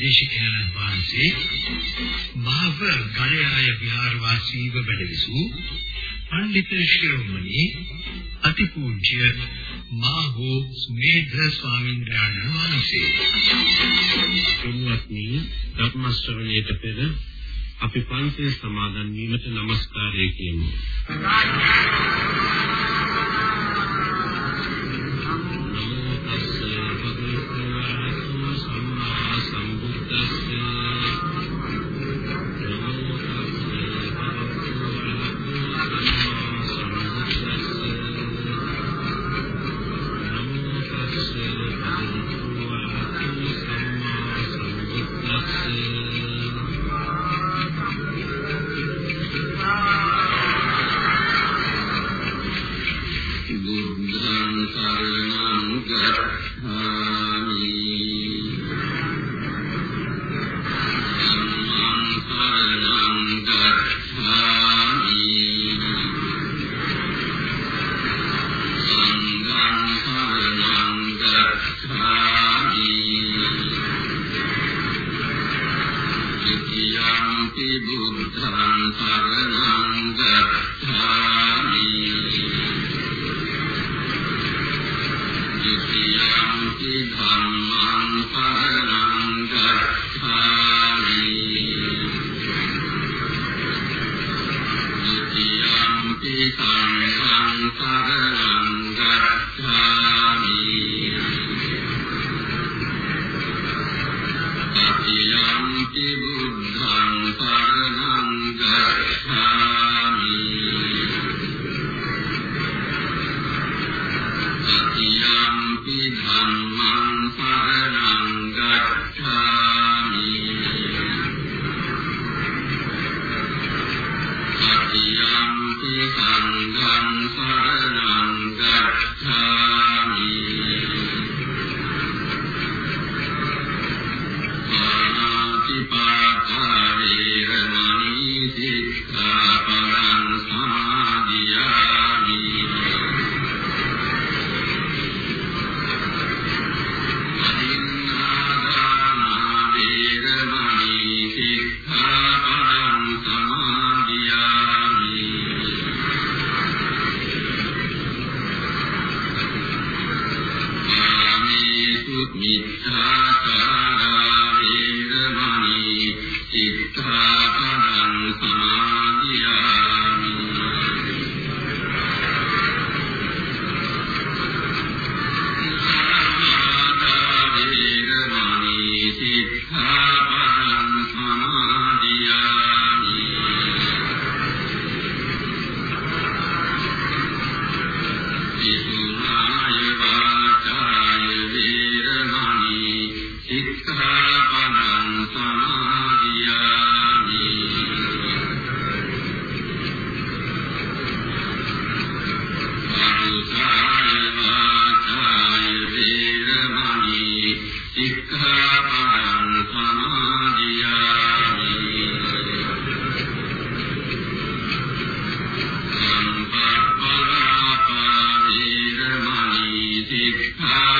දේශකයන්න් වහන්සේ මහව ගලයාය විහාරවාසීව වැඩවිසූ පඬිත ශිරෝමණී අතිපූජ්‍ය මාහෝ ස්මේධ ස්වාමීන් වහන්සේ තුන්වත්නි ධර්ම ශ්‍රවණයට පෙර අපි පන්සල් සමාදන් වීමට নমස්කාරය කියමු. බුද්ධං සරණං Krishna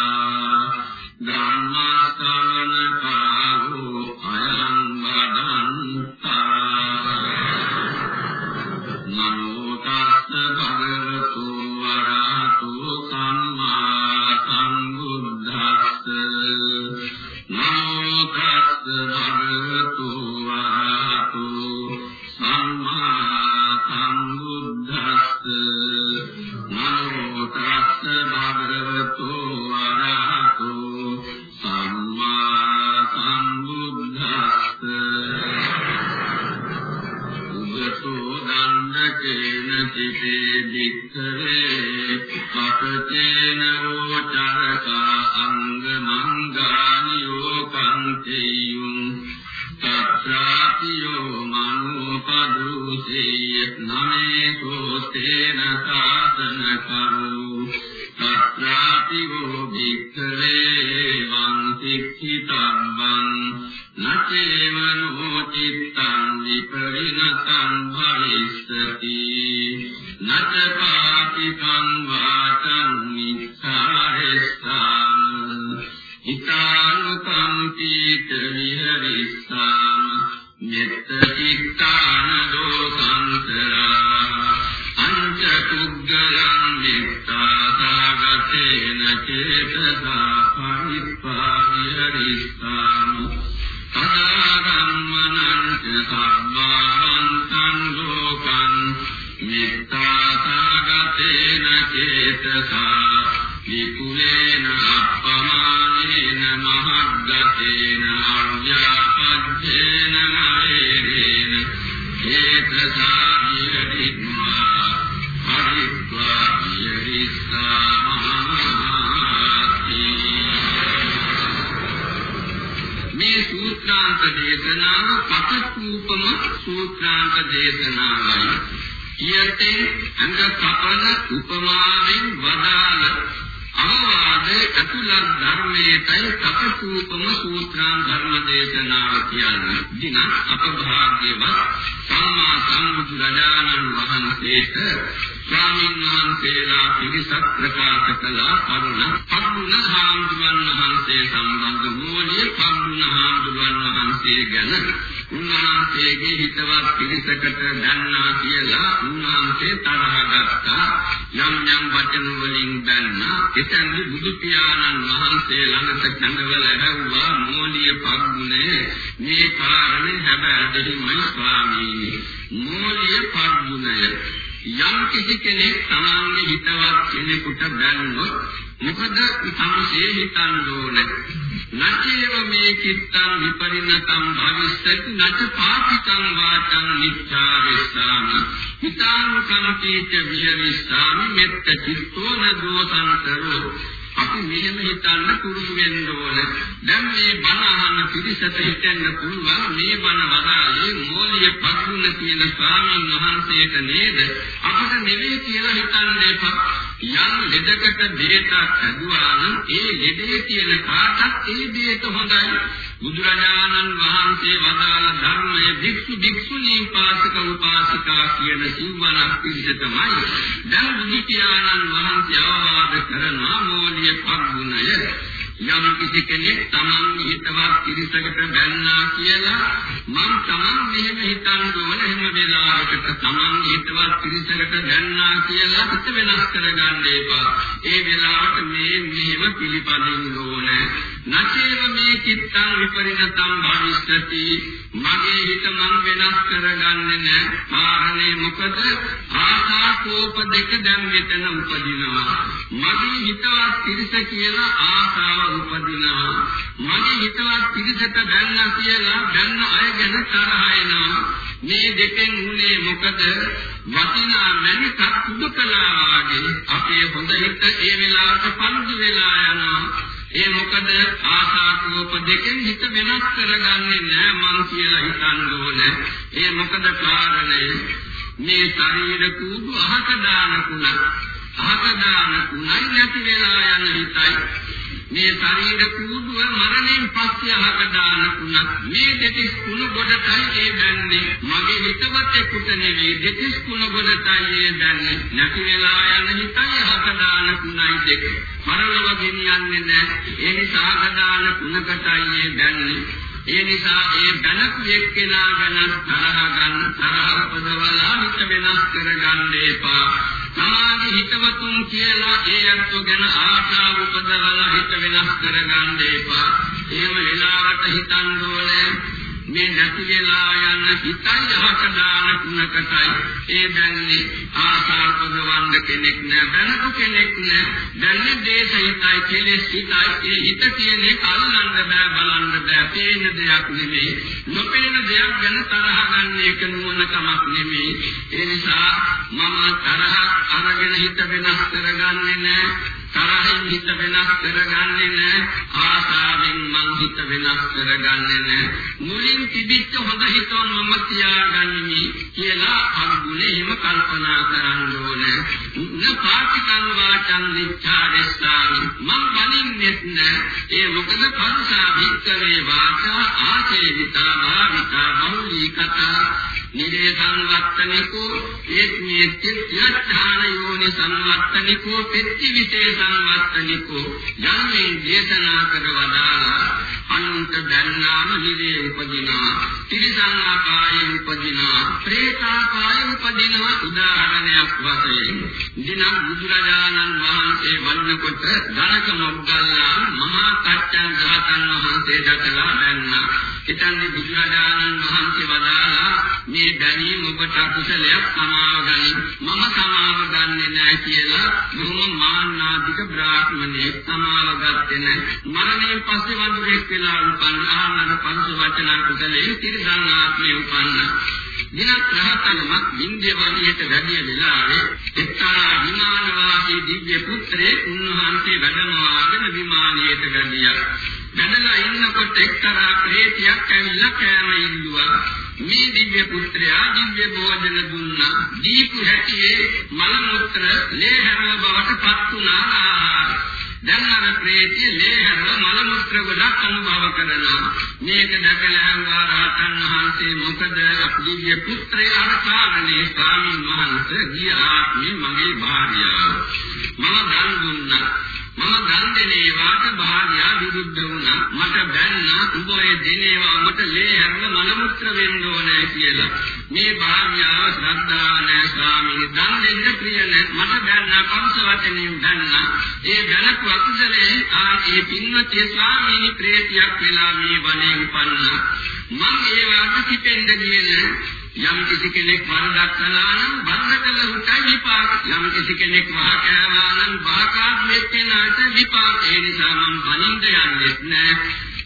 සංඝා චේතනාවයි යතේ අංග පපන උපමාවෙන් වදාළ අවවාදේ අතුලක් ධර්මයේයි තපසූපම සූත්‍රාන් ධර්ම දේශනාව කියන්නේ. දින අපභාග්‍යවත් සම්මා සම්බුදු රජාණන් වහන්සේට ස්වාමීන් වහන්සේලා පිළිසක් ප්‍රකාශ කළා කරුණ. කරුණ හාමුදුරන් වහන්සේ සම්බන්ධ වූනේ කරුණ හාමුදුරන් වහන්සේ ගැන උන්වහන්සේගේ හිතවත් පිළිසකට දන්නා කියලා උන්වහන්සේ තරහ ගත්තා. යම් යම් වචන වලින් දන්නා. එතෙන්දි බුදු පියාණන් වහන්සේ ළඟට කඳවල ඇහුවා මෝලිය පග්ුණේ මේ කාරණේ හැබැයි දෙහිමයි ස්වාමීනි. මෝලිය පග්ුණේ යම් කිසි කෙනෙක් තමන්ගේ හිතවත් කෙනෙකුට බැන්නොත් මොකද තමසේ හිතන්න ඕන? නචේව මේ කිත්තං විපරිණතං භවිස්සති නච පාපිකං වාචං නිච්ඡා විස්සාමි හිතාං කම්පීච විහෙවිස්සාමි. මෙත්ත චිත්තෝ න දෝසං කරෝ අපි මෙහෙම හිතන්න පුරුදු වෙන්න ඕන. දැන් මේ බණ අහන පිරිසට හිතෙන්න පුළුවන් මේ බණ වදාළේ මෝලිය පතුන කියන ස්වාමීන් වහන්සේට නේද? අපිට නෙවෙයි කියලා හිතන්න එපා. යම් ලෙඩකට දෙයක් හදුවා නම් ඒ ලෙඩේ තියෙන කාටත් ඒ දෙයට හොඳයි. බුදුරජාණන් වහන්සේ වදාළ ධර්මයේ භික්ෂු භික්ෂුණී පාසක උපාසිකා කියන සිවණක් පිළිසෙතමයි දැන් බුදු පියාණන් වහන්සේ අවවාද කරන මෝලිය පග්ුණය යම් කිසි කෙනෙක් තමන් හිතවත් කිරිසකට බැන්නා කියලා මං තමන් මෙහෙම හිතන්න ඕන හැම වෙලාවකට තමන් හිතවත් කිරිසකට බැන්නා කියලා හිත වෙනස් කරගන්න එපා. ඒ වෙලාවට මේ මෙහෙම පිළිපදින්න ඕනේ. නචේව මේ චිත්තං විපරිණතං භවිෂ්‍යති මගේ හිත මං වෙනස් කරගන්නේ නැහැ කාරණේ මොකද? ආසා කෝප දෙක දැන් මෙතන උපදිනවා. මගේ හිතවත් පිරිස කියලා ආසාව උපදිනවා. මගේ හිතවත් පිරිසට දැන්නා කියලා දැන්න අය ගැන තරහ එනවා. මේ දෙකෙන් උනේ මොකද? වටිනා මැනිකක් සුදු කළා වාගේ අපේ හොඳ හිත ඒ වෙලාවට පන්දු වෙලා යනවා. ඒ මොකද ආසාකෝප දෙකෙන් හිත වෙනස් කරගන්නේ නැහැ මං කියලා හිතන්න ඕනේ. ඒ මොකද කාරණය? මේ ශරීර කූඩු අහක දාන කුණ අහක දාන කුණයි නැති වෙලා යන හිතයි. මේ ශරීර කූඩුව මරණයෙන් පස්සේ අහක දාන කුණක් මේ දෙතිස් කුණ ගොඩටයි ඒ දැන්නේ. මගේ හිතවතෙකුට නෙවෙයි දෙතිස් කුණ ගොඩටයි ඒ දැන්නේ. නැති වෙලා යන හිතයි අහක දාන කුණයි දෙක. මරණව ගෙනියන්නේ නැහැ. ඒ නිසා අහක දාන කුණකටයි ඒ දැන්නේ. ඒ නිසා ඒ බැනපු එක්කෙනා ගැන තරහ ගන්න තරහ උපදවලා හිත වෙනස් කරගන්න එපා. සමාධි හිතවතුන් කියලා ඒ අත්තු ගැන ආශාව උපදවලා හිත වෙනස් කරගන්න එපා. එහෙම වෙලාවට හිතන්න ඕනේ. මේ නැති වෙලා යන හිතයි යහක දාන කුණකටයි ඒ දැන්නේ ආසාවකවන්න කෙනෙක් නෑ දැනපු කෙනෙක් නෑ. දැන්නේ දේශහිතයි කෙලෙස් හිතයි. ඒ හිත කියන්නේ අල්ලන්න බෑ බලන්න බෑ. පේන දෙයක් නෙමෙයි. නොපේන දෙයක් ගැන තරහ ගන්න එක නුවණකමක් නෙමෙයි. ඒ නිසා මම තරහ අරගෙන හිත වෙනස් කරගන්නේ නෑ. තරහින් හිත වෙනස් කරගන්නේ නැහැ ආසාවෙන් මං හිත වෙනස් කරගන්නේ නැහැ මුලින් තිබිච්ච හොඳ හිතවන් මම තියාගන්නේ කියලා අනුගුණේ එහෙම කල්පනා කරන්න ඕනේ. න පාටිකං වාචං නිච්ඡාරස්සාමි මං බලින්නෙත් නැහැ ඒ මොකද පරසා වික්කවේ වාචා ආචේවිතා භාවිතා බහුලී කතා නිරේ සංවත්තනිකෝ ඒත්මේ තිත්‍යඥාන යෝනි සංවත්තනිකෝ පෙත්ති විසේ සංවත්තනිකෝ යන්නේ දේශනා කර වදාලා අනුන්ට දැන්නාම නිරේ උපදිනා තිරිසන් ආකායේ උපදිනා പ്രേතාකායේ උපදිනා උදාහරණයක් වශයෙන්. දින බුදුරජාණන් වහන්සේ වන්නකොට ධනක මොග්ගල්ලා මහා කච්චන් රහතන් වහන්සේ දැකලා දැන්නා. එතනදී බුදුරජාණන් වහන්සේ වදාලා මේ දැනීම ඔබට අකුසලයක් සමාව ගනි. මම සමාව ගන්නෙ නැහැ කියලා බොහොම මාන්නාධික බ්‍රාහ්මණයෙක් සමාව ගත්තේ නැහැ. මරණයෙන් පස්සේ වඳුරෙක් වෙලා උපන්න ආනර පංච වචන කුසලයේ තිරසං ආත්මේ උපන්න දිනක් රහතනමක් වින්දේ වණියට වැඩි වෙලාවේ එක්තරා විමානවාසී දිව්‍ය පුත්‍රයෙක් උන්වහන්සේ වැඩමවාගෙන විමානයට ගියා වැඩලා ඉන්නකොට එක්තරා ප්‍රේතියක් ඇවිල්ලා කෑම ඉල්ලුවා. මේ දිව්‍ය පුත්‍රයා දිව්‍ය භෝජන දුන්නා. දීපු හැටියේ මල මුත්‍ර ලේහරව බවට පත් වුණා ආහාර. දැන් අර ප්‍රේතිය ලේහරව මල මුත්‍ර ගොඩක් අනුභව කරනවා. මේක දැකලා අහුවා රහතන් වහන්සේ මොකද දිව්‍ය පුත්‍රය අර කාරණේ ස්වාමීන් වහන්සේ ගිය ආත්මේ මගේ භාර්යාව. මම දන් දුන්නා. මම දන් දෙනේ වාට භාග්‍යා විරුද්ධ වුණා. මට බැන්නා උඹ ඔය දෙනේවා මට ලේ හැරල මල මුත්‍ර වෙන්න ඕනේ කියලා. මේ භාග්‍යාව ශ්‍රද්ධාව නැහැ ස්වාමීනි. දන් දෙන්න ප්‍රිය නැහැ මට බැන්නා කම්ස වචනේ බැන්නා. ඒ බැලපු අකුසලේ ආ ඒ පින්වත්ේ ස්වාමීනි ප්‍රේතියක් වෙලා මේ වනේ උපන්නා. මම ඒ වාට කිපෙන්න ගියේ යම් කිසි කෙනෙක් වරදක් කළා නම් වරද කළ උටයි විපාක. යම් කිසි කෙනෙක් වහ කෑවා නම් වහකාත් මෙච්චෙනාට විපාක. ඒ නිසා මම බනින්ද යන්නේ නැහැ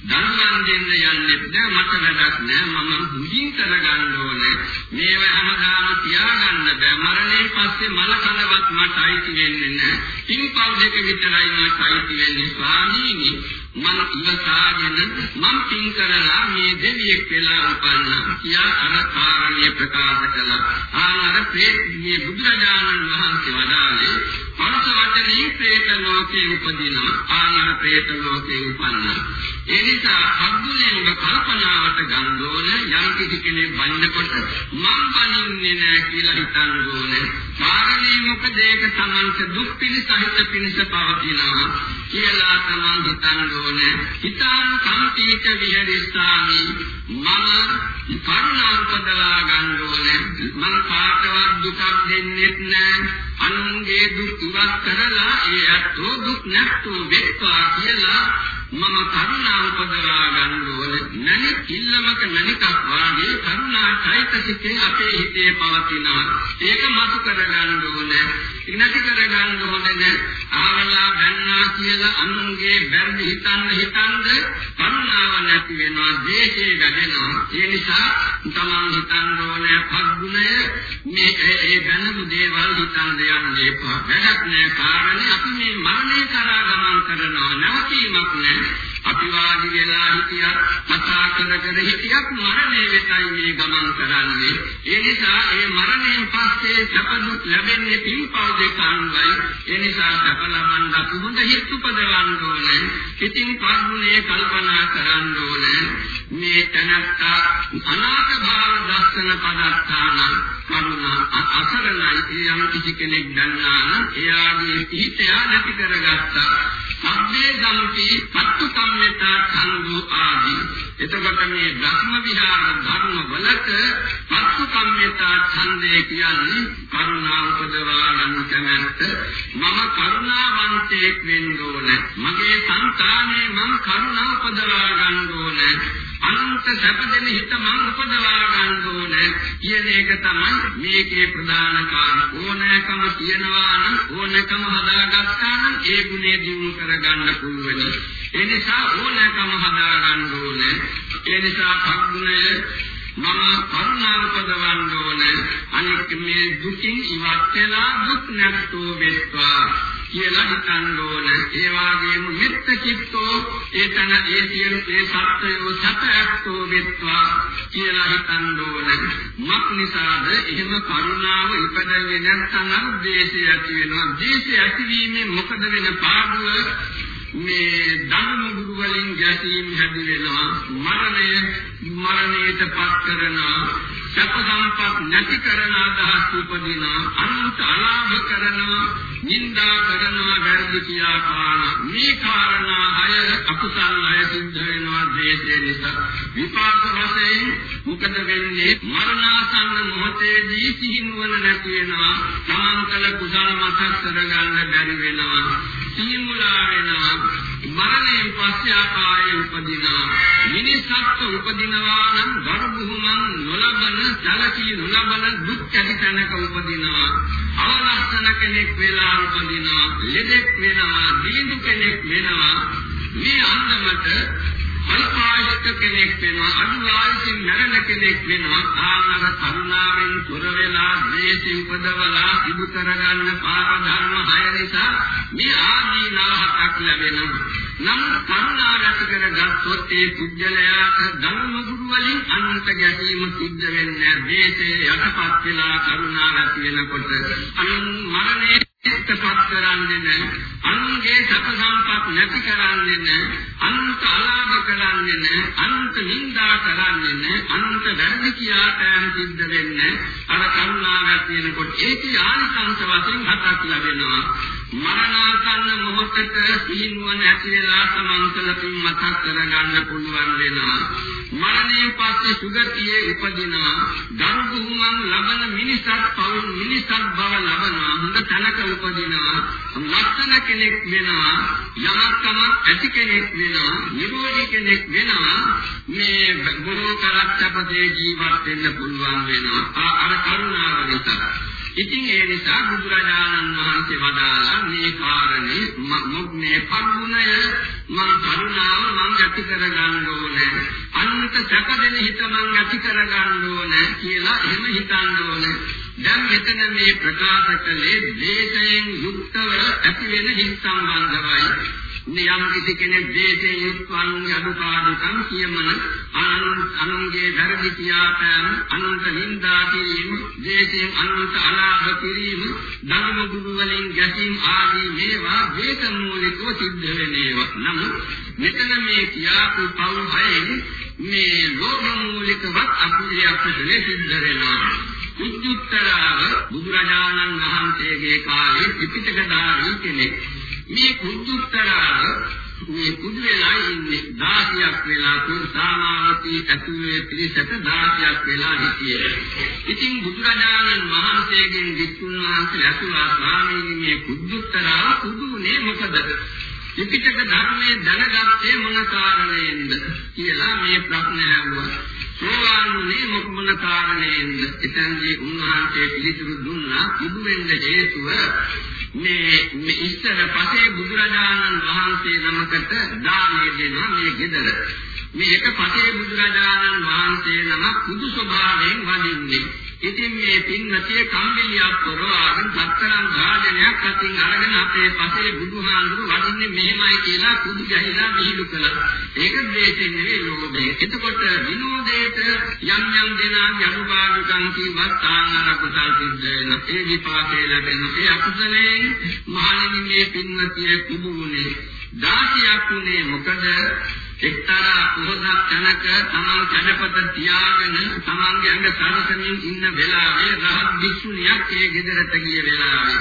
දරුවන් දෙන්න යන්නේ නැහැ මට වැඩක් නැහැ මම හුඟින් කරගන්න ඕනේ. මේව හැමදාම තියාගන්න බෑ. මරණයෙන් පස්සේ මල කනවත් මට අයිති වෙන්නේ නැහැ පින්පල් දෙක විතරයි මට අයිති වෙන්නේ ස්වාමීනි. මම ඉවසාගෙන මම පින් කරලා මේ දෙවියෙක් වෙලා උපන්නා. කියා අර කාරණිය ප්‍රකාශ කළා ආනර ප්‍රේතී බුදුරජාණන් වහන්සේ වදාළේ පරස වචනේ ප්‍රේත ලෝකේ උපදිනවා. ආනර ප්‍රේත ලෝකේ උපන්නා. ඒ නිසා අද්දුනේ ඔබ කල්පනාවට ගන්න ඕන යම් කිසි කෙනෙක් වන්නකොට මම බනින්නේ නැහැ කියලා හිතන්න ඕනේ. කාරණේ මොකද? ඒක තමන්ට දුක් පිළිසහිත පිණිස පවතිනවා. කියලා තමන් හිතන්න ඕනේ. හිතාන සම්පීත විහෙරිස්සාමි මම කරුණාව උපදවා ගන්න ඕනේ. මම කාටවත් දුකක් දෙන්නෙත් නැහැ අනුන්ගේ දුක් ඉවත් කරලා ඒ අතෝ දුක් නැත්තු වෙත්වා කියලා මම කරුණාව උපදවා ගන්න ඕනේ. නැනි කිල්ලමක නැනිකක් වාගේ කරුණා චෛතසිකේ අපේ හිතේ පවතිනවා. ඒක මතු කර ගන්න ඕනේ. ඉනති කර ගන්න ඕනේ ආවලා බැන්නා කියලා අනුන්ගේ බැරදි හිතන්න හිතනද? කරුණාව නැති වෙනවා දේශේ වැඩෙනවා. ඒ නිසා තමන් හිතන්න ඕනේ පග්ගුණය මේ ඒ බැනමු දේවල් හිතන්න යන්න එපා. වැඩක් නෑ. කාරණේ අපි මේ මරණය කරා ගමන් කරනවා. නැවතීමක් නෑ. අපි වාඩි වෙලා හිටියත් කතා කර කර හිටියත් මරණය වෙතයි මේ ගමන් කරන්නේ. ඒ නිසා ඒ මරණයෙන් පස්සේ සැප දුක් ලැබෙන්නේ පින්පව් දෙක අනුවයි ඒ නිසා සැප ලබන්න අපි හොඳ හිත උපදවන්න ඕනේ. ඉතින් කර්මුණේ කල්පනා කරන්න ඕනේ. මේ තනත්තා අනාථ භාව දස්සන පදත්තාන කරුණා අසරණයි. යම් කිසි කෙනෙක් දන්නා නම් එයාගේ හිත යා නැති කරගත්තා. සබ්බේ සම්පි පත්තු කම්මතා ඡන්දු ආදී. එතකොට මේ ධර්ම විහාර ධර්ම වලට පත්තු කම්මතා ඡන්දේ කියන්නේ කරුණා උපදවා ගන්න කැමැත්ත. මම කරුණාවන්තයෙක් වෙන්න ඕන. මගේ సంతානේ මම කරුණා උපදවා ගන්න ඕන. අනන්ත සැප දෙන හිත මම උපදවා ගන්න ඕනේ. කියන එක තමයි මේකේ ප්‍රධාන කාරණා. ඕනෑකම තියනවා නම් ඕනෑකම හදාගත්තා නම් ඒ ගුණය දිනු කරගන්න පුළුවන්. ඒ නිසා ඕනෑකම හදා ගන්න ඕනේ. ඒ නිසා පග්ගුණය මම කරුණාව උපදවන්න ඕනේ. අනික මේ දුකින් ඉවත් වෙලා දුක් නැත්තෝ වෙත්වා. කියලා හිතන්න ඕන. ඒ වගේම මෙත්ත චිත්තෝ ඒතන ඒ සියලු ඒ සත්‍යෝ සතයක්තෝ වෙත්වා කියලා හිතන්න ඕන. මක් නිසාද එහෙම කරුණාව ඉපදෙන්නේ නැත්නම් ද්වේෂය ඇති වෙනවා. ද්වේෂය ඇතිවීමෙන් මොකද වෙන පාඩුව? මේ ධර්ම ගුරු වලින් ගැටීම් හැදි වෙනවා. මරණය මරණයට පත් කරනවා. සැප සම්පත් නැති කරන අදහස් උපදිනවා. අනුන්ට අලාභ කරනවා. නින්දා කරනවා වැරදි කියා පාන මේ කාරණා හය අකුසල් හය සිද්ධ වෙනවා ද්වේෂය නිසා. විපාක වශයෙන් මොකද වෙන්නේ? මරණාසන්න මොහොතේදී සිහිනුවන නැති වෙනවා. සමාන්තල කුසල මතක් කරගන්න බැරි වෙනවා. සිහිමුලා වෙනවා. මරණයෙන් පස්සේ ආකාරයේ උපදිනවා. මිනිස්සුත් උපදිනවා නම් ගර්භුමන් නොලබන ජලකී නොලබන දුක් ඇති තැනක උපදිනවා. අවලස්සන කෙනෙක් වෙලා උපදිනවා ලෙඩෙක් වෙනවා දීඳු කෙනෙක් වෙනවා. මේ අන්දමට අල්පායක කෙනෙක් වෙනවා අඩු ආයසින් මරණ කෙනෙක් වෙනවා. ආනර කරුණාවෙන් තොර වෙලා ද්වේෂ උපදවලා සිදු කරගන්න පාර ධර්ම හය නිසා මේ ආදී නවහක් ලැබෙනවා. නම් කරුණාව ඇති කරගත්තොත් ඒ පුජ්‍යලයාට ධර්ම ගුරු වලින් අන්ත ගැටීම සිද්ධ වෙන්නේ ද්වේෂය යටපත් වෙලා කරුණාව ඇති වෙනකොට. අනු මරණය එක්කපත් කරන්නේ නැහැ. අනුන්ගේ සැප සම්පත් නැති කරන්නේ නැහැ. අනුන්ට අලාභ කරන්නේ නැහැ. අනුන්ට නිඳා කරන්නේ නැහැ. අනුන්ට වැරදි කියා පෑම් සිද්ධ වෙන්නේ අර කරුණාවක් තියෙනකොට ඒකේ ආනිසංස වශයෙන් හතක් ලැබෙනවා. මරණාසන්න මොහොතක සීනුවන ඇති වෙලා සමන්තල පින් මතක් කරගන්න පුළුවන් වෙනවා. මරණයෙන් පස්සේ සුගතියේ උපදිනවා. ධර්මභූමන් ලබන මිනිසත් පවුල් මිනිසත් බව ලබනවා. හොඳ තැනක උපදිනවා. ලක්ෂණ කෙනෙක් වෙනවා. යමක්කම ඇති කෙනෙක් වෙනවා. නිරෝධී කෙනෙක් වෙනවා. මේ ගුරු කරත්තපදේ ජීවත් වෙන්න පුළුවන් වෙනවා. අර කරුණාව නිසා. ඉතින් ඒ නිසා බුදුරජාණන් වහන්සේ වදාළා මේ කාරණේ මොග්නේ පග්ගුණය මං කරුණාව මං ඇති කරගන්න ඕනේ. අන්ත සැපදෙන හිත මං ඇති කරගන්න ඕනේ කියලා එහෙම හිතන්න ඕනේ. දැන් මෙතන මේ ප්‍රකාශ කළේ දේශයෙන් යුක්තව ඇති වෙන හිත් සම්බන්ධවයි. නියම් කිසි කෙනෙක් දේශයෙන් යුක්තවන්ගේ අනුපාඩුකම් කියමන අනුන්ගේ වැරදි කියාපෑම අනුන්ට නින්දා කිරීම දේශයෙන් අනුන්ට අලාභ කිරීම ධර්ම ගුරු වලින් ගැසීම් ආදී මේවා දේශ මූලිකව සිද්ධ වෙන ඒවා. නමුත් මෙතන මේ කියාපු පව් හයෙන් මේ ලෝභ මූලිකවත් අපේ අපිට සිද්ධ වෙනවා. කුජුත්තරාව බුදුරජාණන් වහන්සේගේ කාලේ ත්‍රිපිටකධාරී කෙනෙක් මේ කුජුත්තරාව මේ කුඩු වෙලා ඉන්නේ 16ක් වෙලා කුසාමාවතී ඇතුලේ පිරිසට 16ක් වෙලා හිටියේ. ඉතින් බුදුරජාණන් වහන්සේගෙන් වික්තුන් වහන්සේ ඇතුළා ස්වාමීනි මේ කුජුත්තරාව කුඩුනේ මොකද? ත්‍රිපිටක ධර්මයේ දැනගත්තේ මොන කාරණයෙන්ද කියලා මේ ප්‍රශ්න ඇහුවා. සෝවාන්ුනේ මොකමන කාරණයෙන්ද? එතනදී උන්වහන්සේ පිළිතුරු දුන්නා කුඩු වෙන්න හේතුව මේ මේ ඉස්සර පසේ බුදුරජාණන් වහන්සේ නමකට දානය දෙනවා මේ ගෙදර. මේ එක පසේ බුදුරජාණන් වහන්සේ නම කුදු ස්වභාවයෙන් වඳින්නේ. ඉතින් මේ පින්වතිය කම්බිලියක් පොරවාගෙන සතරන් භාජනයක් අතින් අරගෙන අපේ පසේ බුදුහාඳුරු වඩින්නේ මෙහෙමයි කියලා කුදු ගහිලා විහිළු කළා. ඒක දේශෙන් නෙවෙයි ලෝභය. එතකොට විනෝදයට යම් යම් දෙනා යනුපාදුකම් කිව්වත් ආනර කුසල් සිද්ධ වෙන. ඒ විපාකේ ලැබෙන. ඒ අකුසලයෙන් මහණෙනි මේ පින්වතිය කුබුනේ. දාසියක් උනේ මොකද එක්තරා කුහසක් තැනක තමන් කඩපත තියාගෙන තමන්ගේ ඇඟ සරසමින් ඉන්න වෙලාවේ රහත් භික්ෂුණියක් ඒ ගෙදරට ගිය වෙලාවේ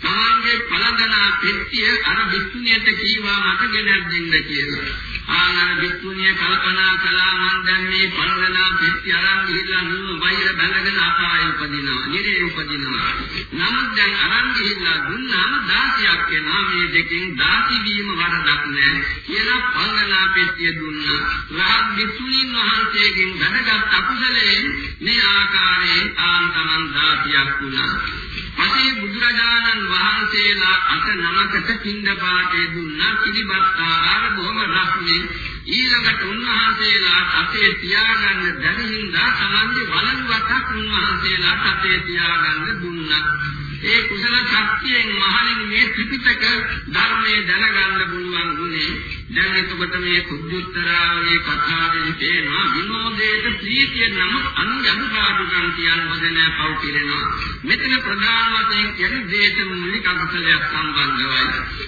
තමන්ගේ පළඳනා පෙට්ටිය අර විසුණියට කීවා මට ගෙනත් දෙන්න කියලා. ආනර විසුණිය කල්පනා කළා මන් දැන් මේ පළඳනා පෙට්ටිය අරන් ගිහිල්ලා නුඹ වෛර බැලගෙන අපාය උපදිනවා. නිරේ උපදිනවා. නමුත් දැන් අරන් ගිහිල්ලා දුන්නාම 16ක් වෙනවා. මේ දෙකෙන් 16 වීම වරදක් නෑ කියලා පළඳනා පෙට්ටිය දුන්නා. රහත් විසුණීන් වහන්සේගෙන් වැඩගත් අකුසලයෙන් මේ ආකාරයෙන් ආන් තමන් 16ක් වුණා. පසේ බුදුරජාණන් වහන්සේලා අට නමකට පින්දපාතේ දුන්නා පිළිබත් ආහාර බොහොම රස්නේ. ඊළඟට උන්වහන්සේලා අතේ තියාගන්න බැරි හින්දා තමන්ගේ වළංගුවටක් උන්වහන්සේලා අතේ තියාගන්න දුන්නා. ඒ කුසල ශක්තියෙන් මහණෙනි මේ ත්‍රිපිටක ධර්මයේ දැනගන්න පුළුවන් ගුණේ දැන් එතකොට මේ කුද්ධුත්තරාවේ කතාවේ තේනවා විනෝදයට ප්‍රීතිය නමුත් අනුගමපාදුකම් කියන වදනය පව් පිරෙනවා. මෙතන ප්‍රධාන වශයෙන් කියන්නේ දේශ මූලික අකුසලයක් සම්බන්ධවයි.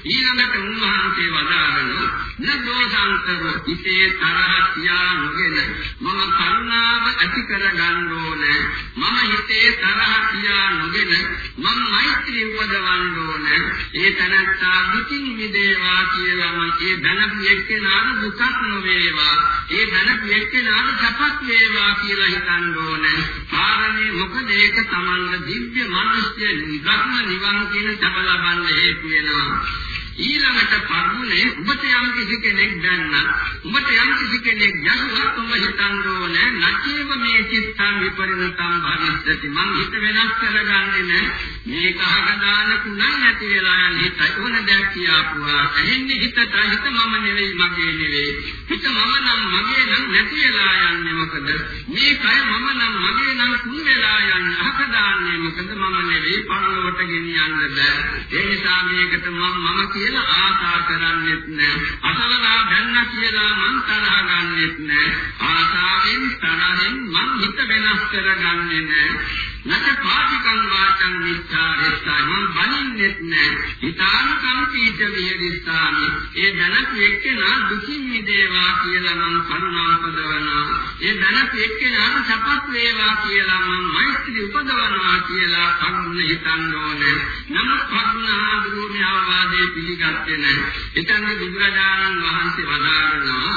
ඊළඟට උන්වහන්සේ වදාළනවා නදෝසාන්තර ඉතේ තරහ තියා නොගෙන මම කරුණාව ඇති කර ගන්න ඕනේ. මම හිතේ තරහ තියා නොගෙන මම මෛත්‍රී උපදවන්න ඕනේ ඒ තනත්තා දුකින් මිදේවා කියලා මම ඒ දැන බැනපු එක්කෙනාට දුකක් නොවේවා. ඒ බැනපු එක්කෙනාට සපක් වේවා කියලා හිතන්න ඕනේ. කාරණේ මොකද ඒක තමන්ගේ දිව්‍ය මනුෂ්‍ය නිග්‍රහ නිවන් කියන සබ ලබන්න හේතු වෙනවා. ඊළඟට පරුණේ ඔබට යම් කිසි කෙනෙක් දැන්න ඔබට යම් කිසි කෙනෙක් යසුවත් ඔබ හිතන්න ඕනේ නැචේව මේ චිත්තං විපරිණතං භවිස්සති. මං හිත වෙනස් කරගන්නේ නැහැ මේක අහගදාන කුණන් නැති වෙලා යන හිතයි. ඕන දැක් කියාපුවා. ඇහෙන්නේ හිතට හිත මම නෙවෙයි මගේ නෙවෙයි. හිත මම නම් මගේ නම් නැති වෙලා යන්නේ මොකද? මේ කය මම නම් මගේ නම් කුණ වෙලා යන්නේ. අහගදාන්නේ මොකද? මම නෙවෙයි පරලොවට ගෙනියන්න බෑ. ඒ නිසා මේකට මම මම කියලා ආසා කරන්නෙත් නෑ. අසවලා බැන්න කියලා මං තරහ ගන්නෙත් නෑ. ආසාවෙන් තරහෙන් මං හිත වෙනස් කරගන්නේ නෑ. නච පාටිකං වාචං මිච්ඡාරෙස්සයි මං බනින්නෙත් නෑ. හිතාන කම්පීත විහෙරිස්සාමි ඒ දැනපු එක්කෙනා දුකින් මිදේවා කියලා මං කරුණා උපදවනවා ඒ දැනපු එක්කෙනාට සපත් වේවා කියලා මං මෛත්‍රී උපදවනවා කියලා කරුණ හිතන්න ඕනේ. නමුත් කරුණා දුරුනේ අවවාදේ පිළිගත්තේ නෑ. එතන බුදුරජාණන් වහන්සේ වදාරනවා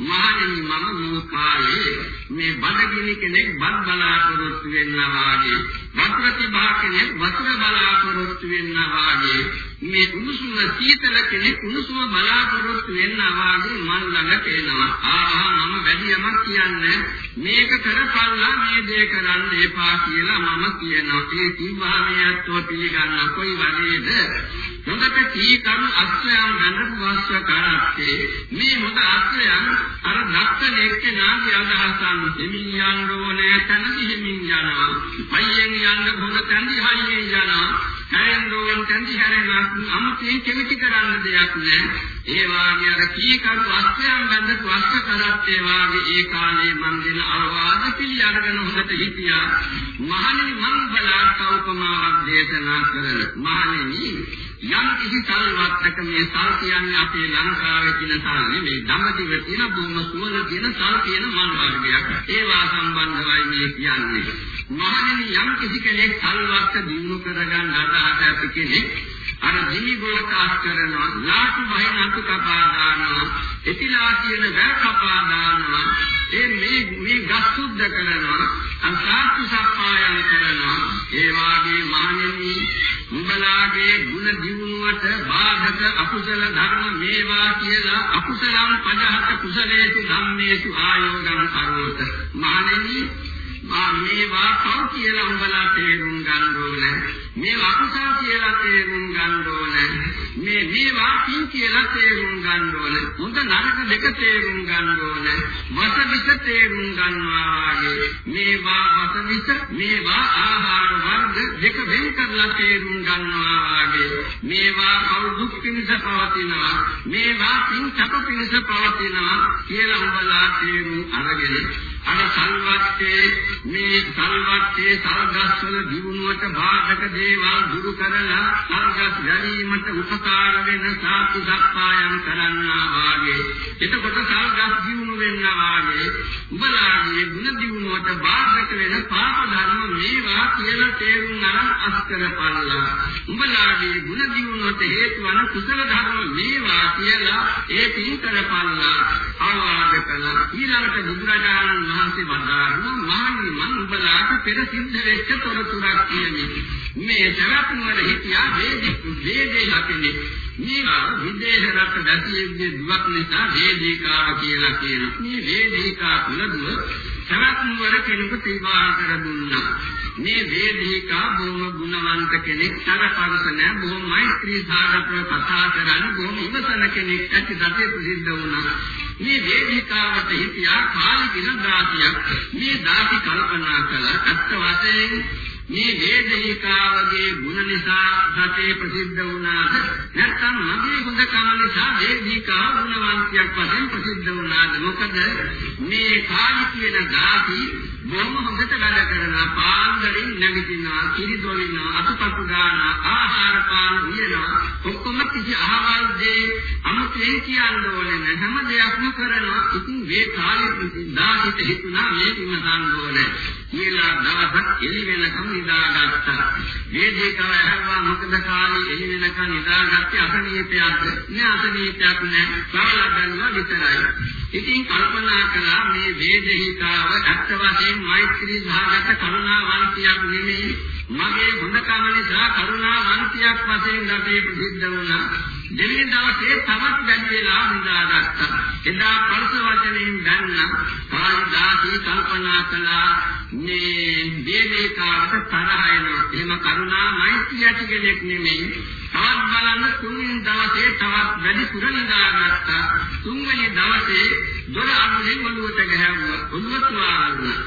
මහණෙනි මම මේ කාලේ මේ බඩගිනි කෙනෙක් බත් බලාපොරොත්තු වෙනවා වාගේ වක්‍රතිභා කෙනෙක් වතුර බලාපොරොත්තු වෙනවා වාගේ මේ උණුසුම සීතල කෙනෙක් උණුසුම බලාපොරොත්තු වෙනවා වාගේ මන් ළඟට එනවා. ආහා මම වැඩි යමක් කියන්නේ මේක කරපල්ලා මේ දේ කරන්න එපා කියලා මම කියනවා. ඒ කිව්වා මේ අත්ව පිළිගන්න කොයි වගේද? හොඳට කීකරු අස්වැයන් ගන්නපු වාස්ව කරත්තේ. මේ හොඳ අස්වැයන් අර දක්ෂ නෙක්කේ අදහසන් දෙමින් යන්න ඕනේ තන දෙමින් යනවා. අයියෙන් යන්න හොඳ තන්දි හයියෙන් යනවා. හැරෙන්න ඕන තන්දි හැරෙනවා. අමුතේ කෙමිටි කරන්න දෙයක් නෑ ඒ වාගේ අර කීකරු අස්වැයන් බඳපු අස්ව කරත්තේ වාගේ ඒ කාලේ මන් දෙන අවවාද පිළි අරගෙන හොඳට හිටියා. මහණෙනි මං බලාට උපමාවක් දේශනා කරන මහණෙනි යම් කිසි සල්වත්තක මේ සල් කියන්නේ අපේ ලංකාවේ තියෙන සල් නෙමෙයි ධම්මදිව තියෙන බොහොම සුවඳ තියෙන සල් කියන මල් වර්ගයක් ඒවා සම්බන්ධවයි මේ කියන්නේ. මහණෙනි යම් කිසි කෙනෙක් සල්වත්ත දිනු කරගන්න අදහස ඇති කෙනෙක් අර දිවි ගෝකාස් කරනවා ලාටු බහින අතු කපා දානවා එතිලා කියන වැල් කපා දානවා ඒ මේ මේ ගස් සුද්ධ කරනවා අසාතු සප්පායම් කරනවා ඒ වාගේ මහණෙනි උඹලාගේ ಗುಣ දිනුවට බාධක අකුසල ධර්ම මේවා කියලා අකුසලම් පජහත කුසලේසු ධම්මේසු ආයෝගං කරෝත. මහණෙනි මා මේවා කව් කියලා උඹලා තේරුම් ගන්න ඕනේ. මේ අකුසල කියලා තේරුම් ගන්න ඕනේ. මේ මේවා පින් කියලා තේරුම් ගන්න ඕනේ. හොඳ නරක දෙක තේරුම් ගන්න ඕනේ. වසවිස තේරුම් ගන්නවා වගේ. මේවා වසවිස මේවා ආහාර වර්ග දෙක වෙන් කරලා තේරුම් ගන්නවා වගේ. මේවා කවු දුක් පිණිස පවතිනවා. මේවා පින් සැප පිණිස පවතිනවා කියලා උඹලා තේරුම් අරගෙන අර සල්වත්තේ මේ සල්වත්තේ සල්ගස්වල දිනුවට බාධක දේවල් දුරු කරලා සල්ගස් ගැනීමට උපකාර වෙන සාතු සප්පායම් කරන්නා වාගේ. එතකොට සල්ගස් දිනු දියුණු වෙනවාගේ උඹලාගේ ගුණ දියුණුවට බාධක වෙන පාප ධර්ම මේවා කියලා තේරුම් අරන් අස්කරපල්ලා උඹලාගේ ගුණ දියුණුවට හේතු වන කුසල ධර්ම මේවා කියලා ඒ පින් කරපල්ලා ආවාද කළා. ඊළඟට බුදුරජාණන් වහන්සේ වදාළා මහණනි මම උඹලාට පෙර සිද්ධ වෙච්ච තොරතුරක් කියන්නේ මේ සවැත්නුවර හිටියා වේදික වේදේ අපිනේ මේවා විදේශ රට දැසියෙන්නේ දුවක් නිසා වේදිකාව කියලා කියනවා. මේ වේදිකා කුලදුව සවැත්නුවර කෙනෙකුට විවාහ කර දුන්නා. මේ වේදිකා බොහොම ගුණවන්ත කෙනෙක් තරපරස නැහැ බොහොම මෛත්‍රී සාගතව කතා කරන බොහොම ඉවසන කෙනෙක් ඇති දතේ ප්‍රසිද්ධ වුණා. මේ වේදිකාවට හිටියා කාලි දින 16ක්. මේ දාසි කල්පනා කළා අත්ත වශයෙන් මේ වේදිකාවගේ ගුණ නිසා සතේ ප්‍රසිද්ධ වුණාද? නැත්නම් මගේ හොඳ කම නිසා වේදිකාව ගුණවන්තයක් වශයෙන් ප්‍රසිද්ධ වුණාද? මොකද මේ කාලි කියන ධාති බොහොම හොඳට වැඩ කරනවා පාන්දරින් නැගිටිනවා කිරිදොලිනවා අතුපතු ගන්නවා ආහාර පාන උයනවා. ඔක්කොම කිසි අහවල් දේ අමුතෙන් කියන්න ඕනේ නැහැ. හැම දෙයක්ම කරනවා. ඉතින් මේ කාලේ දාහිත හිතුණා මේක ඉන්නසන් ඕනේ. කියලා දවසක් එළි වෙනකම් නිදාගත්තා වේදිකාව ඇහුවා මොකද කාලේ එළි වෙනකම් නිදාගත්තේ? අසනීපයක්ද නෑ අසනීපයක් නෑ සාලා ගන්නවා විතරයි. ඉතින් කල්පනා කළා මේ වේදිකාව ඇත්ත වශයෙන් මෛත්‍රී සහගත කරුණාවන්තියක් නෙමෙයි. මගේ හොඳකම නිසා කරුණාවන්තියක් වශයෙන් අපේ ප්‍රසිද්ධ වුණා. දෙවෙනි දවසේ තවත් වැඩි වෙලා නිදාගත්තා. එදා පරස වචනයෙන් දැන්න කාලිදාසී කල්පනා කළා මේ වේදිකාවට තරහ එනවා. එහෙම කරුණා මෛත්‍රිය ඇති කෙනෙක් නෙමෙයි. තවත් බලන්න තුන්වෙනි දවසේ තවත් වැඩි පුර නිදාගත්තා. තුන්වෙනි දවසේ දොර අමුලෙන් ඔළුවට ගැහුවා. ඔළුවට වාරුණා.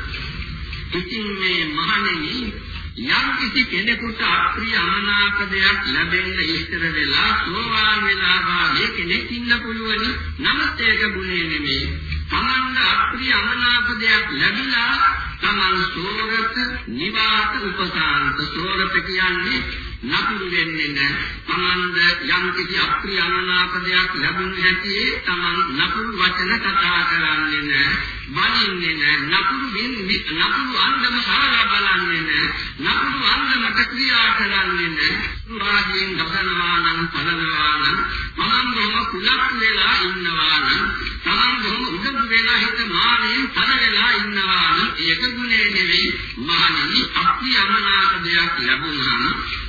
ඉතින් මේ මහණෙනි යම් කිසි කෙනෙකුට අප්‍රිය අමනාප දෙයක් ලැබෙන්න ඉස්තර වෙලා සෝවාන් වෙලා වාගේ කෙනෙක් ඉන්න පුළුවන් නමුත් ඒක ගුණේ නෙමෙයි තමන්ට අප්‍රිය අමනාප දෙයක් ලැබිලා තමන් සෝරත නිවාත උපසාන්ත සෝරත කියන්නේ නපුරු වෙන්නේ නැහැ. තමන්ද යම් කිසි අප්‍රිය අමනාප දෙයක් ලැබුණ හැටි තමන් නපුරු වචන කතා කරන්නේ නැහැ. බනින්නේ නැහැ. නපුරු වෙන්නේ නපුරු අන්දම සාලා බලන්නේ නැහැ. නපුරු අන්දමට ක්‍රියා කරන්නේ නැහැ. රාජයෙන් දසනවා නම් පලනවා නම් තමන් බොහොම කුලක් වෙලා ඉන්නවා නම් තමන් බොහොම උදදු වෙලා හිත මානෙන් පද වෙලා ඉන්නවා නම් ඒක ගුණේ නෙවෙයි. මහණනි අප්‍රිය අමනාප දෙයක් ලැබුණාම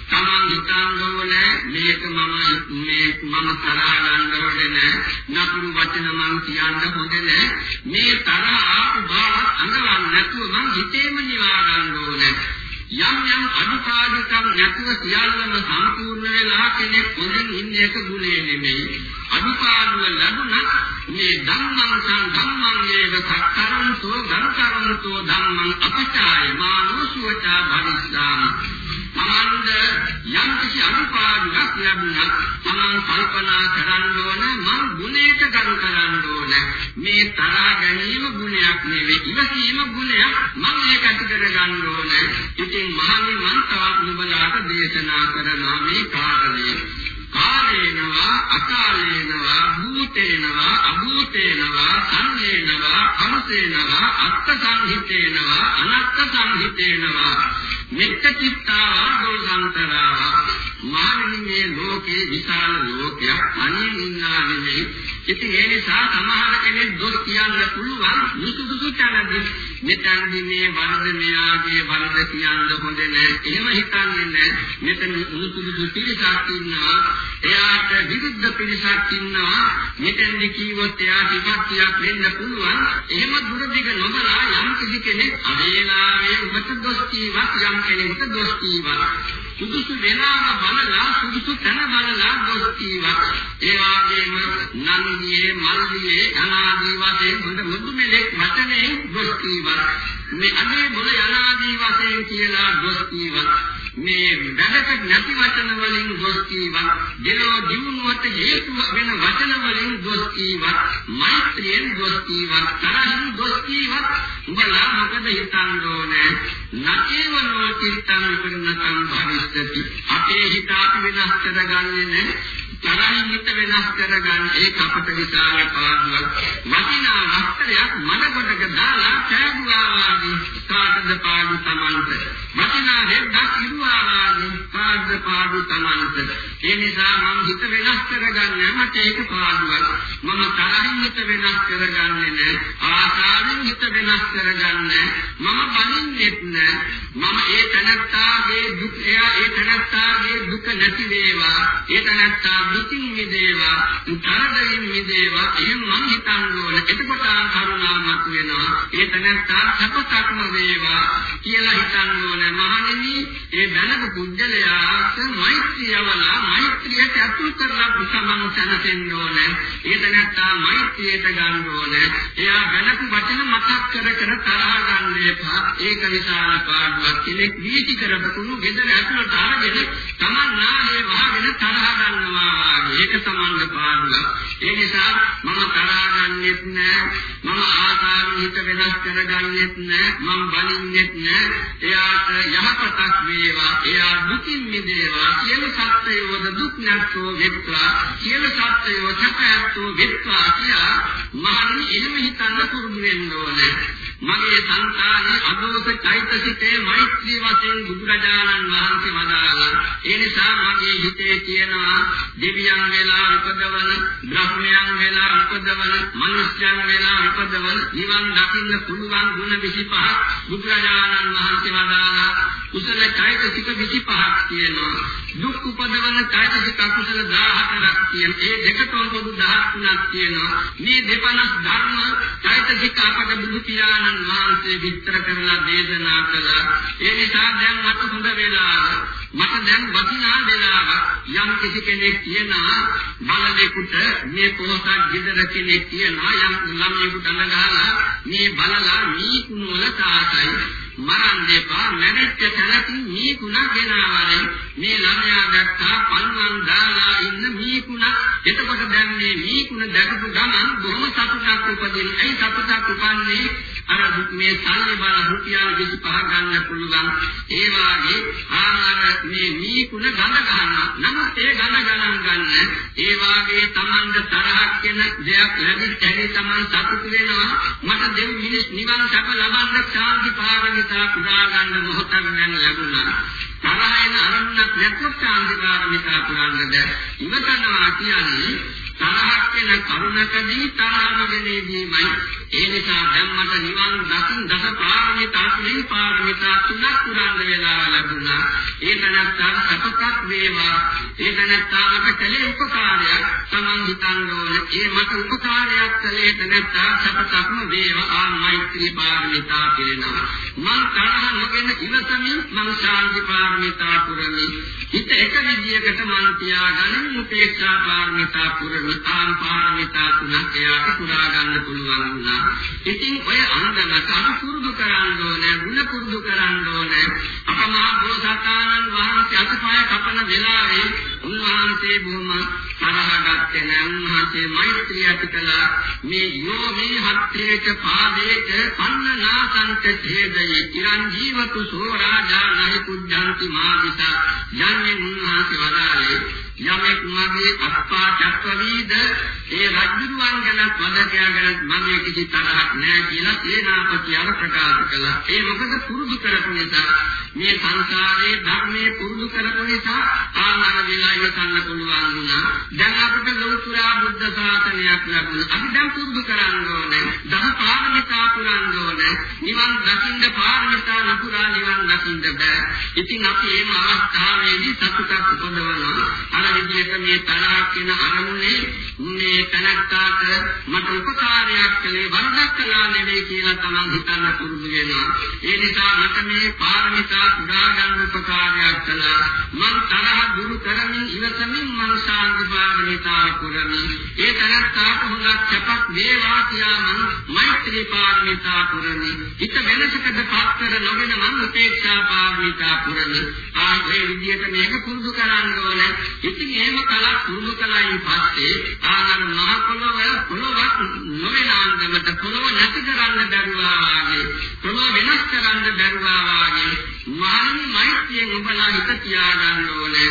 තමන් හිතන්න ඕනේ මේක මම මේ මම තරහ ගන්න ඕනේ නෑ නපුරු වචන මං කියන්න හොඳ නෑ මේ තරහ ආපු බව අඟවන්න නැතුව මං හිතේම නිවා ගන්න ඕනේ යම් යම් අනුපාදිකම් නැතුව සියල්ලම සම්පූර්ණ වෙලා කෙනෙක් හොඳින් ඉන්න එක ගුණේ නෙමෙයි අනුපාදුව ලැබුණත් මේ ධම්මං සං ධම්මං යේව සක්කරන්තෝ ගරුකරන්තෝ ධම්මං අපචාය මානෝසුවචා භවිස්සාමි තමන්ද යම් කිසි අනුපාඩුවක් ලැබුණත් තමන් කල්පනා කරන්න ඕන මං ගුණයට ගරු කරන්න ඕන. මේ තරහා ගැනීම ගුණයක් නෙවෙයි ඉවසීම ගුණයක් මම ඒක ඇති කර ගන්න ඕන. ඉතින් මහණනි මං තවත් නුඹලාට දේශනා කරනවා මේ කාරණය. කාලේනවා අකාලේනවා භූතේනවා අභූතේනවා සංහේනවා අනුසේනවා අත්ත සංහිතේනවා අනත්ත සංහිතේනවා. මෙත්ත චිත්තාවා ගෝසන්තරාවා මානවීය ලෝකේ විශාල ලෝකයක් අනින් ඉන්නා නෙමෙයි. ඉතින් ඒ නිසා සමහර කෙනෙක් දොස් කියන්න පුළුවන්. නිසුදුසු තැනදී මෙතනදී මේ වරද මෙයාගේ වරද කියන්න හොඳ නෑ එහෙම හිතන්නේ නෑ මෙතන නිසුදුසු පිරිසක් ඉන්නවා. එයාට විරුද්ධ පිරිසක් ඉන්නවා. මෙතනදී කිව්වොත් එයා විපත්තියක් වෙන්න පුළුවන්. එහෙම දුරදිග නොබලා යම් කිසි කෙනෙක් අවේලාවේ උඹට දොස් කීවක් යම් කෙනෙකුට දොස් කීවක් සුදුසු වෙලාව බලලා සුදුසු තැන බලලා දොස් කීවක් ඒ වගේම නන්දියේ මල්දියේ අනාදී වශයෙන් හොඳ මුදු මෙලෙක් වචනේ දොස් කීවක් මේ අනේ මොන යනාදී වශයෙන් කියලා දොස් කීවක් මේ වැඩක නැති වචන වලින් දොස් කීවක් දෙලෝ දිනුවට හේතු වෙන වචන වලින් දොස් කීවක් මෛත්‍රියෙන් දොස් කීවක් තරහින් දොස් කීවක් උඹලා මොකද හිතන්න ඕනේ? නචේවනෝ චිත්තං විපන්නතං භවිස්සති අපේ හිත අපි වෙනස් කරගන්නේ නැහැ. තරහින් හිත වෙනස් කරගන්න ඒක අපට විශාල පාඩුවක්. වටිනා වස්ත්‍රයක් මඩ කොටක දාලා පෑගුවා වාගේ කාටද පාඩු Tamanට. වටිනා හෙද්දක් ඉරුවා වාගේ කාටද පාඩු Tamanට. ඒ නිසා මම හිත වෙනස් කරගන්න මට ඒක පාඩුවක්. මම තරහින් හිත වෙනස් කරගන්නේ නැහැ. ආසාවෙන් හිත වෙනස් කරගන්නේ මම බලින්නෙත් නැහැ. මම ඒ තනත්තාගේ දුක් එයා ඒ තනත්තාගේ දුක නැති වේවා. ඒ තනත්තා දුකින් මිදේවා. තරදයෙන් මිදේවා. එහෙම මං හිතන්න ඕන. එතකොට කරුණා මත වෙනවා. ඒ තනත්තා සපතක්ම වේවා කියලා හිතන්න ඕන. මහණෙනි ඒ බැලපු පුජ්‍යලයාට මෛත්‍රියවලා මෛත්‍රියට අතුල් කරලා සමන් තනතෙන්න ඕන. ඒ තනත්තා මෛත්‍රියට ගන්න ඕන. එයා බැලපු වචන මතක් කර කර තරහ ගන්න එපා. ඒක විශාල පාඩුවක්. කෙනෙක් වීති කරපුණු ගෙදර ඇතුළට අරගෙන Taman නාලේ වහගෙන තරහ ගන්නවා වාගේ. ඒක Tamanගේ පාඩුවක්. ඒ නිසා මම තරහ ගන්නෙත් නෑ. මම ආසාවෙන් හිත වෙනස් කරගන්නෙත් නෑ. මම බලින්නෙත් නෑ. එයාට යහපතක් වේවා. එයා දුකින් මිදේවා. සියලු සත්‍යයෝද දුක් නැත්තෝ වෙත්වා. සියලු සත්‍යයෝ සැපයත්ෝ වෙත්වා කියලා මහණනි එහෙම හිතන්න පුරුදු වෙන්න ඕනේ. මගේ සංකානේ අදෝස චෛතසිකේ මෛත්‍රී වශයෙන් බුදුරජාණන් වහන්සේ වදාළා. ඒ නිසා මගේ හිතේ තියෙනවා දෙවියන් වෙලා උපදවන, බ්‍රහ්මයන් වෙලා උපදවන, මනුෂ්‍යයන් වෙලා උපදවන නිවන් දකින්න පුළුවන් ගුණ 25 බුදුරජාණන් වහන්සේ වදාළා. කුසල චෛතසික 25ක් තියෙනවා. දුක් උපදවන චෛතසික අකුසල 14ක් තියෙනවා. ඒ දෙකතොන් පොදු 13ක් තියෙනවා. මේ දෙපනස් ධර්ම චෛතසික අපට බුදු පියාණන් වහන්සේ විස්තර කරලා දේශනා කළා. ඒ නිසා දැන් මට හොඳ වෙලාව මට දැන් වටිනා වෙලාවක් යම් කිසි කෙනෙක් කියනවා බලලෙකුට මේ පොහොසත් ගෙදර කෙනෙක් කියනවා යම් ළමයෙකුට අඳගහලා මේ බලලා මේ කුණ වල තාතයි මරන් දෙපා මැරෙච්ච තැනකින් මේ කුණක් ගෙනාවල මේ ළමයා දැක්කා පන්වන් දාලා ඉන්න මේ කුණක් එතකොට දැන් මේ මේ කුණ දැකපු ගමන් බොහොම සතුටක් උපදින. ඒ සතුටක් උපන්නේ අර මේ සල්ලි බල රුපියල් 25 ගන්න පුළුවන්. ඒ වාගේ ආහාර මේ මේ කුණ ගඳ ගන්නවා. නමුත් ඒ ගඳ ගණන් ගන්න ඒ වාගේ Tamanda තරහක් වෙන දෙයක් ලැබිච්ච හැටි Taman සතුට වෙනවා. මට දෙව් මිනිස් නිවන් සැප ලබන්න ශාන්ති පාරමිතා පුරා ගන්න මොහොතක් ගැන ලැබුණා. තරහින අරමුණක් නැත්නම් ශාන්ති පාරමිතා පුරන්න බැහැ. ඉවතනවා කියන්නේ තරහක් වෙන කරුණකදී තරහම වෙලෙදීමයි ඒ නිසා දැන් මට නිවන් දකින් දස පාරමිතා තුලින් පාරමිතා තුනක් පුරන්න වෙලා ලැබුණා. ඒ තනත්තාට සපකක් වේවා. ඒ තනත්තාට කලේ උපකාරයක් තමන් හිතන්න ඕන. ඒ මට උපකාරයක් කලේ තනත්තා සපකක්ම වේවා. ආ මෛත්‍රී පාරමිතා පිළිනවා මං තරහ නොගෙන ඉවසමින් මං ශාන්ති පාරමිතා පුරමි. හිත එක විදියකට මං තියාගන්න උපේක්ෂා පාරමිතා පුරමි. ආන් පාරමිතා තුනක් එයාට පුරා ගන්න පුළුවන් වුණා. ඉතින් ඔය අන්දමට අපි පුරුදු කරන්න ඕනේ, ಗುಣ පුරුදු කරන්න ඕනේ. අපමහා බෝසතාණන් වහන්සේ අතපය කපන වෙලාවේ උන්වහන්සේ බොහොම තරහගත්තේ නැහැ. උන්වහන්සේ මෛත්‍රිය ඇති කළා. මේ යෝ මේ හත්‍රේක පාදේක පන්නනාසංක ඡේදයේ ඉරන් ජීවතු සෝ රාජා නහි පුද්ධන්ති මාදිසා යන්නේ උන්වහන්සේ වදාළේ යමෙක් මගේ අප්පා චක්කවීද ඒ රජුරුවන් ගැන වදකයා ගැන මගේ කිසි තරහක් නැහැ කියලා සේනාපතියව ප්‍රකාශ කළා. ඒ මොකද පුරුදු කරපු නිසා මේ සංසාරයේ ධර්මයේ පුරුදු කරපු නිසා ආනර විලාය ගන්න පුළුවන් වුණා. දැන් අපිට ලෞතුරා බුද්ධ ශාසනයක් ලැබුණා. අපි දැන් පුරුදු කරන්න ඕනේ. දහ පාරමිතා පුරන්න ඕනේ. නිවන් දකින්න පාරමිතා නපුරා නිවන් දකින්න බෑ. ඉතින් අපි මේ අවස්ථාවේදී සතුටක් උපදවනවා. අර විදිහට මේ තරහක් වෙන අරමුණේ මේ තනත්තාට මට උපකාරයක් කළේ වරදක් කළා නෙවෙයි කියලා තමන් හිතන්න පුරුදු වෙනවා. ඒ නිසා මට මේ පාරමිතා පුරා ගන්න උපකාරයක් කළා. මං තරහ දුරු කරමින් ඉවසමින් මං සාන්ති පාරමිතා පුරමි. ඒ තනත්තාට හොඳක් සැපක් වේවා කියලා මං මෛත්‍රී පාරමිතා පුරමි. හිත වෙනසකට පත්තර නොගෙන මං උපේක්ෂා පාරමිතා පුරමි. ආ මේ විදිහට මේක පුරුදු කරන්න ඕනේ. ඉතින් එහෙම කලක් පුරුදු කලයින් පස්සේ ආනර මහ පොළොව පොළොවක් නොවන අන්දමට පොළොව නැති කරන්න දරුවා වාගේ පොළොව වෙනස් කරන්න දරුවා වාගේ මානි මෛත්‍රියෙන් ඔබලා හිත තියාගන්න ඕනේ.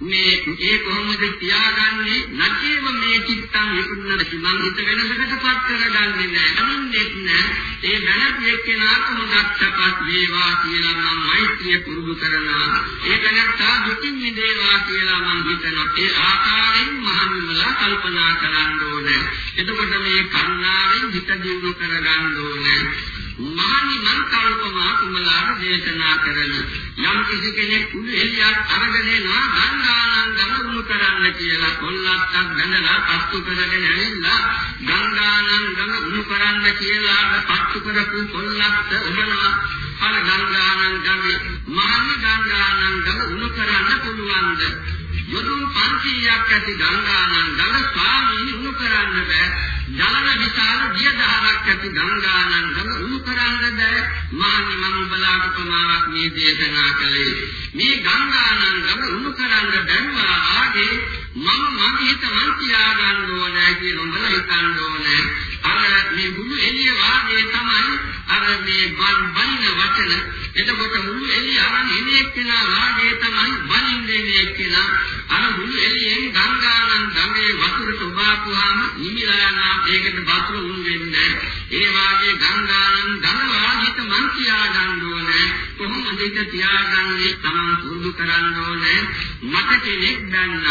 මේ ඒ කොහොමද තියාගන්නේ? නැතිව මේ චිත්තං විකුණනට මං හිත වෙනසකටපත් කරගන්නේ නැහැ. අනින්නෙත් නැහැ. ඒ දැනපු එක්කෙනාට හොඳක් සපත් වේවා කියලා මම මෛත්‍රිය පුරුදු කරනවා. ඒක නැත්තා දුකින් මිදේවා කියලා මං හිතනවා. ඒ ආකාරයෙන් මහන්වලා කල්පනා කරන්න ඕනේ. එතකොට මේ කන්නාවෙන් හිත දියුණු කරගන්න ඕනේ. මහනි මං කල්පනා කුමලාට දේශනා කරන යම් කිසි කෙනෙක් කුළු එළියක් අරගෙන එනවා ගංගානම් ගමු කරන්න කියලා කොල්ලත්තක් බඳලා පත්තු කරගෙන ඇවිල්ලා ගංගානම් ගමු කරන්න කියලා පත්තු කරපු කොල්ලත්ත උබනවා අර ගංගානම් ගමේ මහනි ගංගානම් ගම උණු කරන්න පුළුවන්ද? යොදුන් 500ක් ඇති ගංගානම් ගම ස්වාමීන් උණු කරන්න බෑ. ජලන විශාල දිය දහරක් ඇති ගංගානම් ගම උණු කරන්න බෑ. මානි මම බලාප ප්‍රමාණක් මේ දේශනා කළේ. මේ ගංගානම් ගම උණු කරන්න බැරුවා ආගේ මම මගේ හිත මං තියාගන්න ඕනේ කියලා උඹලා හිතන්න ඕනේ. අර මේ මුළු එළිය වාගේ තමයි අර මේ බන් බනින වචන එතකොට මුළු එළිය අරන් ඉන්නේ එක්කෙනා වාගේ තමයි බනින්නේ එක්කෙනා අර මුළු එළියෙන් ගංගානම් ගමේ වතුරට උබාපුවාම නිමිලා යනවා ඒකට වතුර උන් වෙන්නේ ඒ වාගේ ගංගානම් ගම වාගේත මං තියාගන්න ඕනේ. කොහොමද ඒක තියාගන්නේ තමන් පුරුදු කරන්න ඕනේ. මට කෙනෙක් දැන්නත්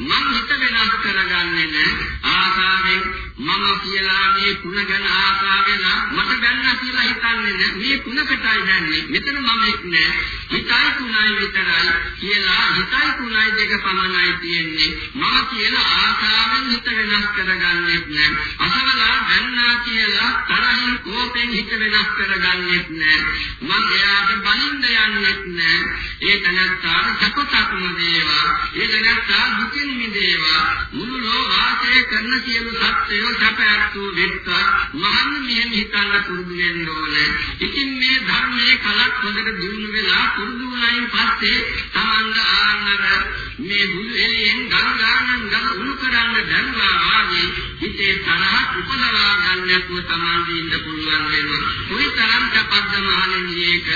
මං හිත වෙනස් කරගන්නේ නැහැ. ආසාවෙන් මම කියලා මේ කුණ ගැන ආසාවෙන් මට දැන්න කියලා හිතන්නේ නැහැ මේ කුණකටයි දැන්නේ. මෙතන මම එක් නෑ හිතයි කුණයි විතරයි කියලා හිතයි කුණයි දෙක පමණයි තියෙන්නේ. මම කියන ආසාවෙන් හිත වෙනස් කරගන්නෙත් නෑ. අසවලා දැන්නා කියලා තරහින් කෝපෙන් හිත වෙනස් කරගන්නෙත් නෑ. මම එයාට බලින්ද යන්නෙත් නෑ. ඒ තනත්තාට සපතක්ම දේවා ඒ තනත්තා දුකින් මිදේවා. මුළු ලෝවාසය කරන සියලු සත්‍යෝ සැපයත්තු වෙත්තා මහන් මෙහෙම හිතන්න පුරුදු වෙන්න ඕනේ ඉතින් මේ ධර්මයේ කලක් හොඳට දිනු වෙලා පුරුදු වුණායින් පස්සේ තමන්ගේ ආනර මේ බුදු එළියෙන් ගංගානම් ගම උණු කරන්න දැන්වා වාගේ හිතේ තරහ උපදවා ගන්නකෝ තමන්ගේ ඉන්න පුළුවන් වෙනවා. කොයිතරම් කපද්ද මහණෙනි ඒක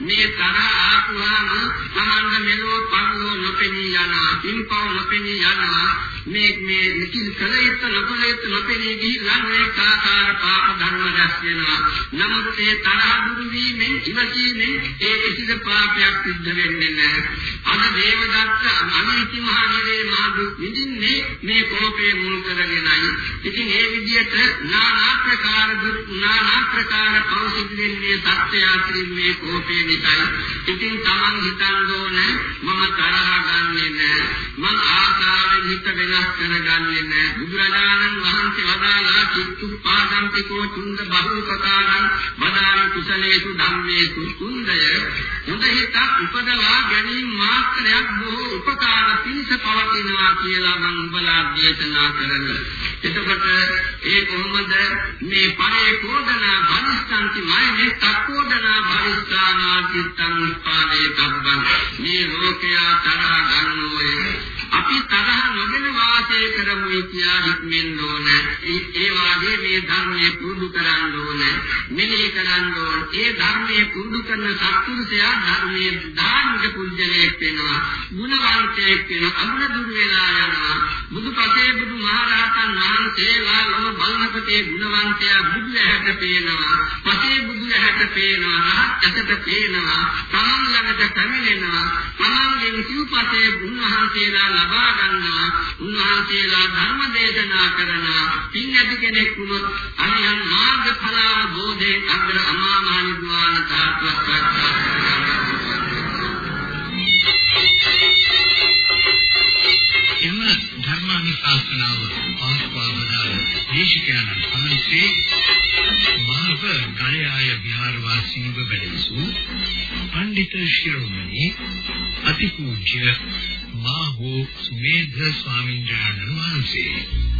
මේ තරහ ආපුවාම තමන්ගේ මෙලෝ පරලෝ නොපෙනී යනවා. ඉන්පව නොපෙනී යනවා. මේ මේ නිකිල් කලිත නොකලිත නොපෙනී ගිහිල්ලා මේ කාකාර පාප ධර්ම රැස් වෙනවා. නමුත් මේ තරහ දුරු වීමෙන් ඉවසීමෙන් ඒ කිසිද පාපයක් සිද්ධ වෙන්නේ නැහැ. අද දේවදත්ත අනිති මහ නිරේ මහ දුක් විඳින්නේ මේ කෝපයේ මුල් කරගෙනයි. ඉතින් ඒ විදිහට নানা ප්‍රකාර දුක් নানা ප්‍රකාර පෞසිත වෙන්නේ සත්‍ය අතරින් මේ කෝපයේ නිසායි. ඉතින් Taman හිතන්න ඕනේ මම තරහ ගන්නෙ නෑ. මං ආසාවෙන් හිත වෙනස් කරගන්නේ නෑ. බුදුරජාණන් වහන්සේ වදාලා චිත්තුපාදම්පිකෝ චුන්ද බහූපකාරං වදාන කුසලේසු ධම්මේසු කුන්දය හොඳ හිතක් උපදවා ගැනීම මාත්‍රයක් බොහෝ උපකාර පිණිස පවතිනවා කියලා මම උඹලා දේශනා කරනවා. එතකොට ඒ කොහොමද? මේ පරේ කෝදනා බලිස්තන්ති මයනේ තක්කෝදනා බලිස්තානා චිත්තං උත්පාදේ තබ්බං මේ ලෝකයා තරහ ගන්නෝය. අපි තරහ නොගෙන වාසය කරමු කියලා හිතෙන්න ඕන. ඒ වාගේ මේ ධර්මයේ පුරුදු කරන්න ඕන. මෙනෙහි කරන්න ඕන. ඒ ධර්මයේ පුරුදු කරන සත්පුරුෂයා ධර්මයේ ධාර්මික පුජ්‍යලයක් වෙනවා. ගුණවන්තයෙක් වෙනවා. අගුණ දුර වෙලා යනවා. බුදුපසේ බුදු මහරහතන් වහන්සේලා ලොව බලනකොටේ ගුණවන්තයා බුදු ඇහැට පේනවා. පසේ බුදු ඇහැට පේනවා. රහත් ඇසට පේනවා. තමන් ළඟට පැමිණෙනවා. තමන්ගෙන් සිව්පසේ බුදුහන්සේලා ලබා ගන්නවා. උන්වහන්සේලා ධර්ම දේශනා කරනවා. පින් ඇති කෙනෙක් වුණොත් අරියන් මාර්ග ඵල අවබෝධයෙන් අග්‍ර අමා මහ නිර්වාණ සාක්ෂාත් කරගන්නවා. එම ධර්මානුශාසනාව පවත්වාවදාළ දේශකයන්න් වහන්සේ මාව ගලයාය විහාරවාසීව වැඩසු පඬිත ශිරෝමණි අතිපූජ්‍ය මාහෝ සුමේධ ස්වාමීන් වහන්සේ.